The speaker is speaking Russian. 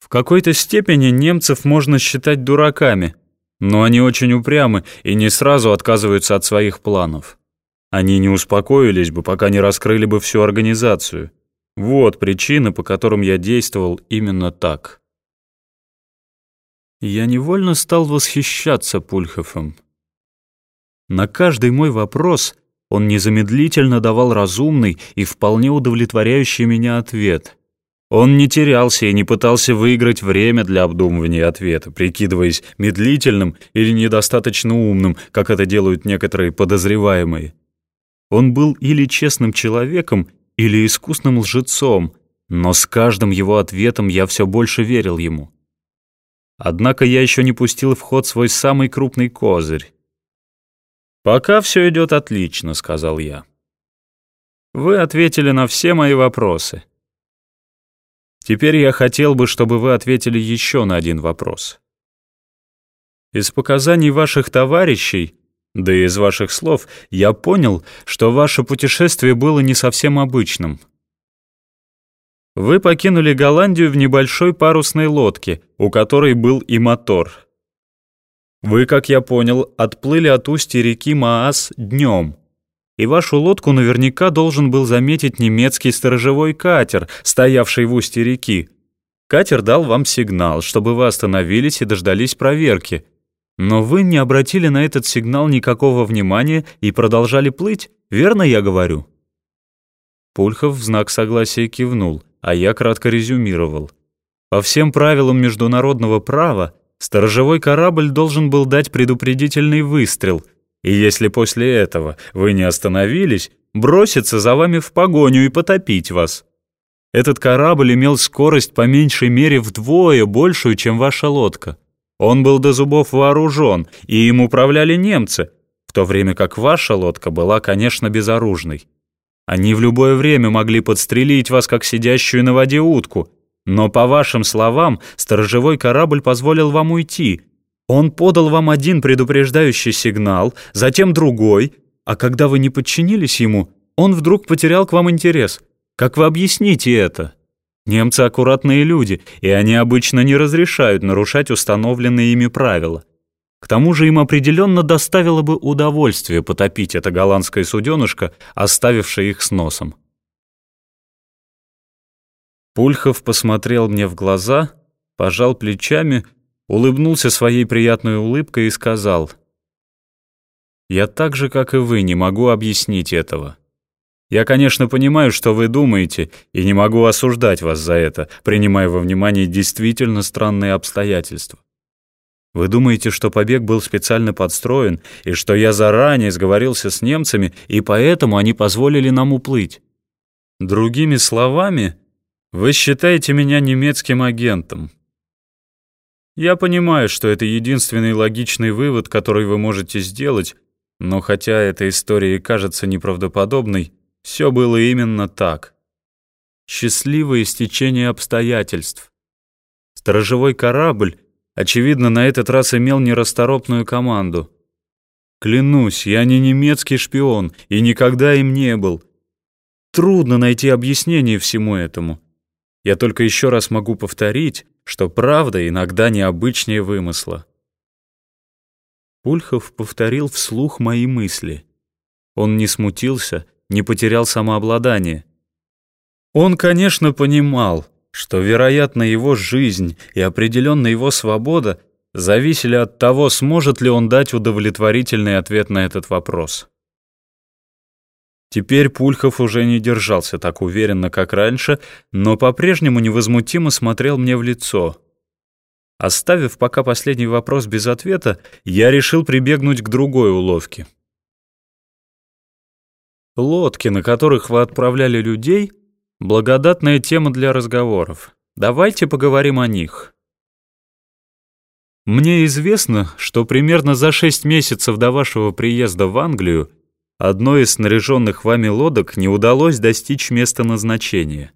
В какой-то степени немцев можно считать дураками, но они очень упрямы и не сразу отказываются от своих планов. Они не успокоились бы, пока не раскрыли бы всю организацию. Вот причины, по которым я действовал именно так. Я невольно стал восхищаться Пульховым. На каждый мой вопрос он незамедлительно давал разумный и вполне удовлетворяющий меня ответ. Он не терялся и не пытался выиграть время для обдумывания ответа, прикидываясь медлительным или недостаточно умным, как это делают некоторые подозреваемые. Он был или честным человеком, или искусным лжецом, но с каждым его ответом я все больше верил ему. Однако я еще не пустил в ход свой самый крупный козырь. «Пока все идет отлично», — сказал я. «Вы ответили на все мои вопросы. Теперь я хотел бы, чтобы вы ответили еще на один вопрос. Из показаний ваших товарищей, да и из ваших слов, я понял, что ваше путешествие было не совсем обычным. Вы покинули Голландию в небольшой парусной лодке, у которой был и мотор. Вы, как я понял, отплыли от устья реки Маас днем и вашу лодку наверняка должен был заметить немецкий сторожевой катер, стоявший в устье реки. Катер дал вам сигнал, чтобы вы остановились и дождались проверки. Но вы не обратили на этот сигнал никакого внимания и продолжали плыть, верно я говорю?» Пульхов в знак согласия кивнул, а я кратко резюмировал. По всем правилам международного права, сторожевой корабль должен был дать предупредительный выстрел — и если после этого вы не остановились, броситься за вами в погоню и потопить вас. Этот корабль имел скорость по меньшей мере вдвое большую, чем ваша лодка. Он был до зубов вооружен, и им управляли немцы, в то время как ваша лодка была, конечно, безоружной. Они в любое время могли подстрелить вас, как сидящую на воде утку, но, по вашим словам, сторожевой корабль позволил вам уйти, он подал вам один предупреждающий сигнал, затем другой, а когда вы не подчинились ему, он вдруг потерял к вам интерес. Как вы объясните это? Немцы аккуратные люди, и они обычно не разрешают нарушать установленные ими правила. К тому же им определенно доставило бы удовольствие потопить это голландское суденышко, оставившее их с носом. Пульхов посмотрел мне в глаза, пожал плечами улыбнулся своей приятной улыбкой и сказал, «Я так же, как и вы, не могу объяснить этого. Я, конечно, понимаю, что вы думаете, и не могу осуждать вас за это, принимая во внимание действительно странные обстоятельства. Вы думаете, что побег был специально подстроен, и что я заранее сговорился с немцами, и поэтому они позволили нам уплыть? Другими словами, вы считаете меня немецким агентом, я понимаю, что это единственный логичный вывод, который вы можете сделать, но хотя эта история и кажется неправдоподобной, все было именно так. Счастливое стечение обстоятельств. Сторожевой корабль, очевидно, на этот раз имел нерасторопную команду. Клянусь, я не немецкий шпион и никогда им не был. Трудно найти объяснение всему этому. Я только еще раз могу повторить, что правда иногда необычнее вымысла. Пульхов повторил вслух мои мысли. Он не смутился, не потерял самообладание. Он, конечно, понимал, что, вероятно, его жизнь и определенно его свобода зависели от того, сможет ли он дать удовлетворительный ответ на этот вопрос. Теперь Пульхов уже не держался так уверенно, как раньше, но по-прежнему невозмутимо смотрел мне в лицо. Оставив пока последний вопрос без ответа, я решил прибегнуть к другой уловке. Лодки, на которых вы отправляли людей, благодатная тема для разговоров. Давайте поговорим о них. Мне известно, что примерно за шесть месяцев до вашего приезда в Англию одной из снаряженных вами лодок не удалось достичь места назначения.